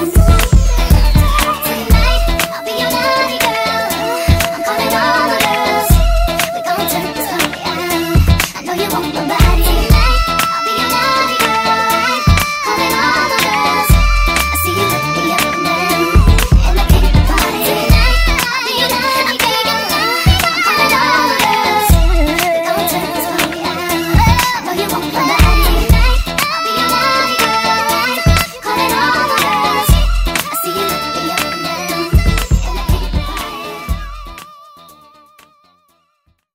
Yes.